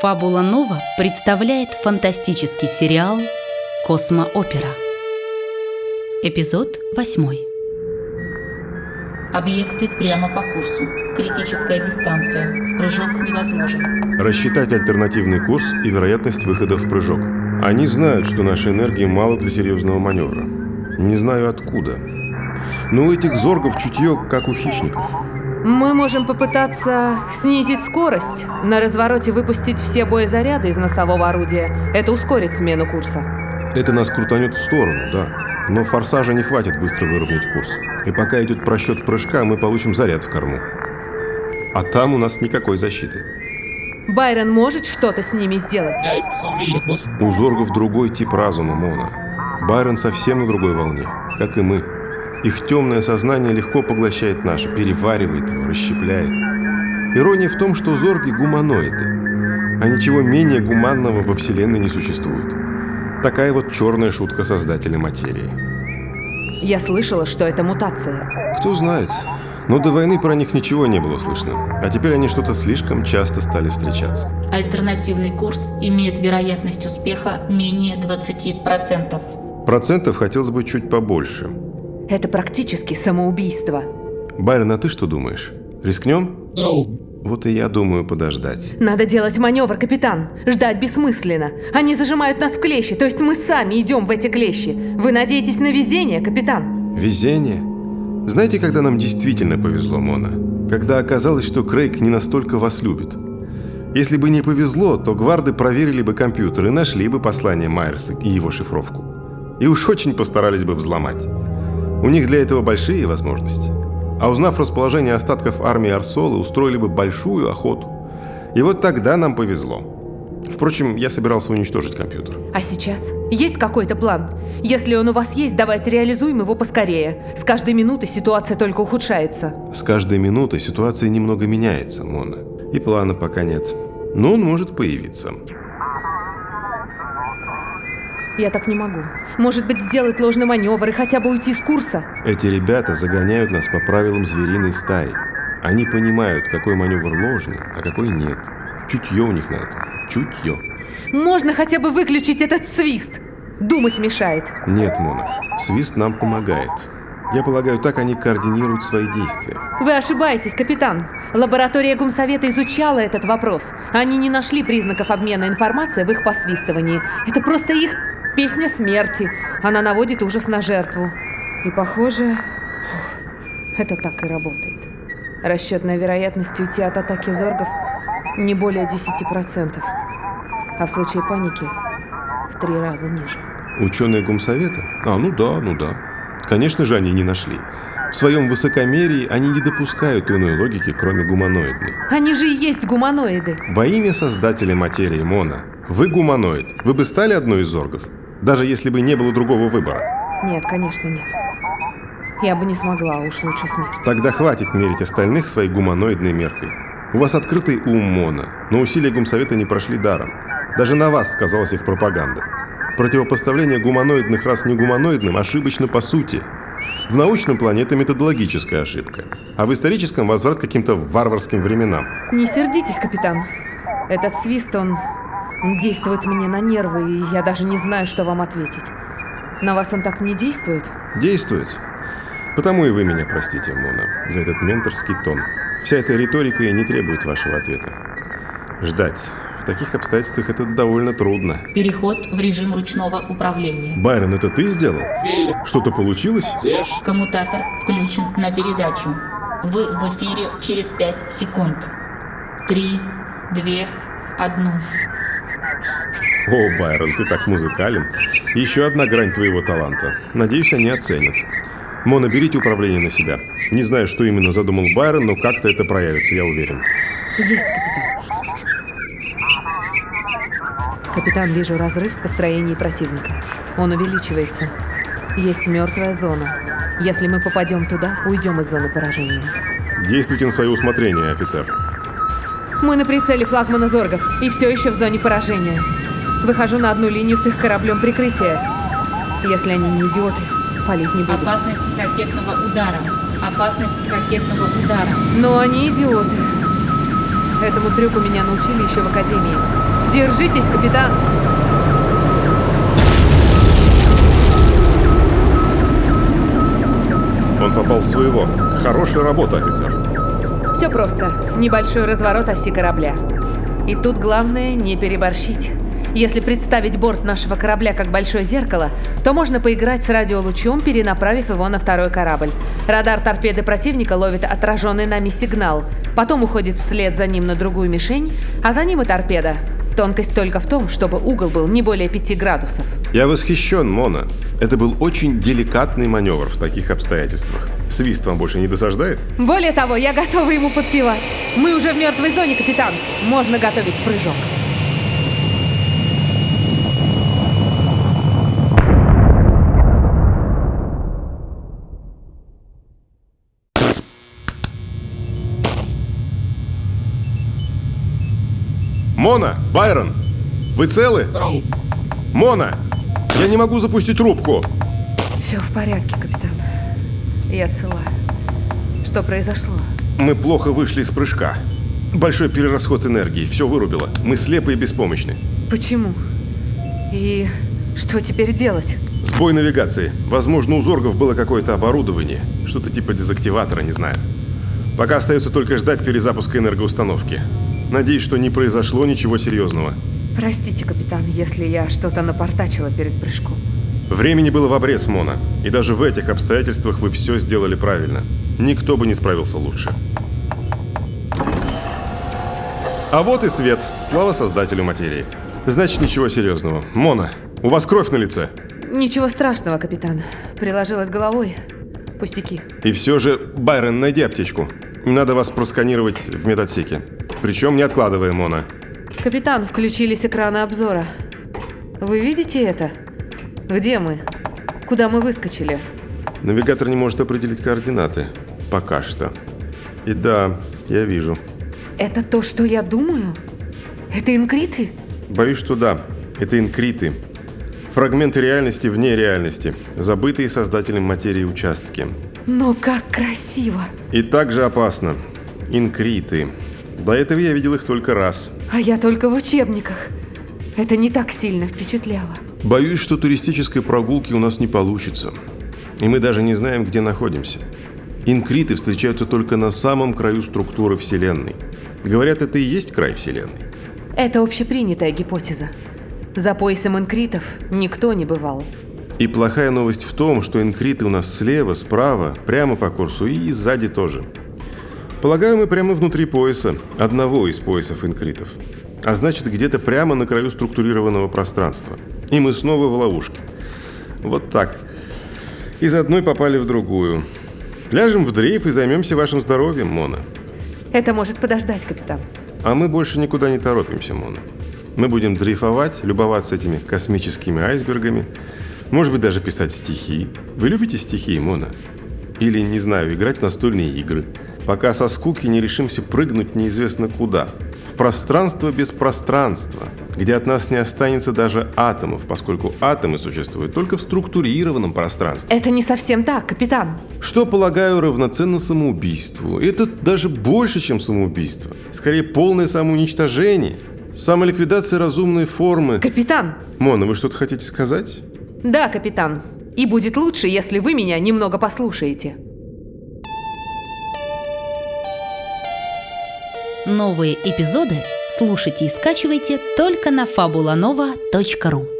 Фабула Нова представляет фантастический сериал «Космоопера». Эпизод 8. Объекты прямо по курсу. Критическая дистанция. Прыжок невозможен. Рассчитать альтернативный курс и вероятность выхода в прыжок. Они знают, что нашей энергии мало для серьезного маневра. Не знаю откуда. Но у этих зоргов чутье, как у хищников. Мы можем попытаться снизить скорость, на развороте выпустить все боезаряды из носового орудия. Это ускорит смену курса. Это нас крутанет в сторону, да. Но форсажа не хватит быстро выровнять курс. И пока идет просчет прыжка, мы получим заряд в корму. А там у нас никакой защиты. Байрон может что-то с ними сделать? У зоргов другой тип разума, Мона. Байрон совсем на другой волне, как и мы. Их темное сознание легко поглощает наше, переваривает его, расщепляет. Ирония в том, что зорги – гуманоиды, а ничего менее гуманного во Вселенной не существует. Такая вот черная шутка создателя материи. Я слышала, что это мутация. Кто знает. Но до войны про них ничего не было слышно. А теперь они что-то слишком часто стали встречаться. Альтернативный курс имеет вероятность успеха менее 20%. Процентов хотелось бы чуть побольше. Это практически самоубийство. Байрон, а ты что думаешь? Рискнем? Вот и я думаю подождать. Надо делать маневр, капитан. Ждать бессмысленно. Они зажимают нас в клещи, то есть мы сами идем в эти клещи. Вы надеетесь на везение, капитан? Везение? Знаете, когда нам действительно повезло, Мона? Когда оказалось, что Крейг не настолько вас любит. Если бы не повезло, то гварды проверили бы компьютер и нашли бы послание Майерса и его шифровку. И уж очень постарались бы взломать. У них для этого большие возможности. А узнав расположение остатков армии Арсолы, устроили бы большую охоту. И вот тогда нам повезло. Впрочем, я собирался уничтожить компьютер. А сейчас? Есть какой-то план? Если он у вас есть, давайте реализуем его поскорее. С каждой минутой ситуация только ухудшается. С каждой минутой ситуация немного меняется, Мона. И плана пока нет. Но он может появиться. Я так не могу. Может быть, сделать ложный маневр и хотя бы уйти с курса? Эти ребята загоняют нас по правилам звериной стаи. Они понимают, какой маневр ложный, а какой нет. Чутье у них на это. Чутье. Можно хотя бы выключить этот свист? Думать мешает. Нет, Мона. Свист нам помогает. Я полагаю, так они координируют свои действия. Вы ошибаетесь, капитан. Лаборатория Гумсовета изучала этот вопрос. Они не нашли признаков обмена информацией в их посвистывании. Это просто их Песня смерти. Она наводит ужас на жертву. И похоже, это так и работает. Расчетная вероятность уйти от атаки зоргов не более 10%. А в случае паники в три раза ниже. Ученые Гумсовета? А, ну да, ну да. Конечно же, они не нашли. В своем высокомерии они не допускают иной логики, кроме гуманоидной. Они же и есть гуманоиды. Во имя создателя материи Мона, вы гуманоид. Вы бы стали одной из зоргов? Даже если бы не было другого выбора. Нет, конечно, нет. Я бы не смогла, уж лучше смерть. Тогда хватит мерить остальных своей гуманоидной меркой. У вас открытый ум Мона, но усилия Гумсовета не прошли даром. Даже на вас сказалась их пропаганда. Противопоставление гуманоидных рас негуманоидным ошибочно по сути. В научном плане это методологическая ошибка, а в историческом возврат к каким-то варварским временам. Не сердитесь, капитан. Этот свист, он он действует мне на нервы, и я даже не знаю, что вам ответить. На вас он так не действует? Действует. Потому и вы меня простите, Мона, за этот менторский тон. Вся эта риторика и не требует вашего ответа. Ждать. В таких обстоятельствах это довольно трудно. Переход в режим ручного управления. Байрон, это ты сделал? Что-то получилось? Коммутатор включен на передачу. Вы в эфире через 5 секунд. Три, две, одну. О, Байрон, ты так музыкален. Еще одна грань твоего таланта. Надеюсь, они оценят. Мона, берите управление на себя. Не знаю, что именно задумал Байрон, но как-то это проявится, я уверен. Есть, капитан. Капитан, вижу разрыв в построении противника. Он увеличивается. Есть мертвая зона. Если мы попадем туда, уйдем из зоны поражения. Действуйте на свое усмотрение, офицер. Мы на прицеле флагмана Зоргов и все еще в зоне поражения. Выхожу на одну линию с их кораблем прикрытия. Если они не идиоты, палить не будут. Опасность ракетного удара. Опасность ракетного удара. Но они идиоты. Этому трюку меня научили еще в академии. Держитесь, капитан! Он попал в своего. Хорошая работа, офицер. Все просто. Небольшой разворот оси корабля. И тут главное не переборщить. Если представить борт нашего корабля как большое зеркало, то можно поиграть с радиолучом, перенаправив его на второй корабль. Радар торпеды противника ловит отраженный нами сигнал, потом уходит вслед за ним на другую мишень, а за ним и торпеда. Тонкость только в том, чтобы угол был не более 5 градусов. Я восхищен, Мона. Это был очень деликатный маневр в таких обстоятельствах. Свист вам больше не досаждает? Более того, я готова ему подпевать. Мы уже в мертвой зоне, капитан. Можно готовить прыжок. Мона! Байрон! Вы целы? Мона! Я не могу запустить рубку! Все в порядке, капитан. Я цела. Что произошло? Мы плохо вышли из прыжка. Большой перерасход энергии. Все вырубило. Мы слепы и беспомощны. Почему? И что теперь делать? Сбой навигации. Возможно, у Зоргов было какое-то оборудование. Что-то типа дезактиватора, не знаю. Пока остается только ждать перезапуска энергоустановки. Надеюсь, что не произошло ничего серьезного. Простите, капитан, если я что-то напортачила перед прыжком. Времени было в обрез, Мона. И даже в этих обстоятельствах вы все сделали правильно. Никто бы не справился лучше. А вот и свет. Слава создателю материи. Значит, ничего серьезного. Мона, у вас кровь на лице. Ничего страшного, капитан. Приложилась головой. Пустяки. И все же, Байрон, найди аптечку. Надо вас просканировать в медотсеке. Причем не откладывая, Мона. Капитан, включились экраны обзора. Вы видите это? Где мы? Куда мы выскочили? Навигатор не может определить координаты. Пока что. И да, я вижу. Это то, что я думаю? Это инкриты? Боюсь, что да. Это инкриты. Фрагменты реальности вне реальности. Забытые создателем материи участки. Но как красиво! И также опасно. Инкриты. До этого я видел их только раз. А я только в учебниках. Это не так сильно впечатляло. Боюсь, что туристической прогулки у нас не получится. И мы даже не знаем, где находимся. Инкриты встречаются только на самом краю структуры Вселенной. Говорят, это и есть край Вселенной. Это общепринятая гипотеза. За поясом инкритов никто не бывал. И плохая новость в том, что инкриты у нас слева, справа, прямо по курсу и сзади тоже. Полагаю, мы прямо внутри пояса, одного из поясов инкритов. А значит, где-то прямо на краю структурированного пространства. И мы снова в ловушке. Вот так. Из одной попали в другую. Ляжем в дрейф и займемся вашим здоровьем, Мона. Это может подождать, капитан. А мы больше никуда не торопимся, Мона. Мы будем дрейфовать, любоваться этими космическими айсбергами, может быть, даже писать стихи. Вы любите стихи, Мона? Или, не знаю, играть в настольные игры. Пока со скуки не решимся прыгнуть неизвестно куда. В пространство без пространства, где от нас не останется даже атомов, поскольку атомы существуют только в структурированном пространстве. Это не совсем так, капитан. Что, полагаю, равноценно самоубийству. Это даже больше, чем самоубийство. Скорее, полное самоуничтожение. Самоликвидация разумной формы. Капитан! Мона, вы что-то хотите сказать? Да, капитан. И будет лучше, если вы меня немного послушаете. Новые эпизоды слушайте и скачивайте только на fabulanova.ru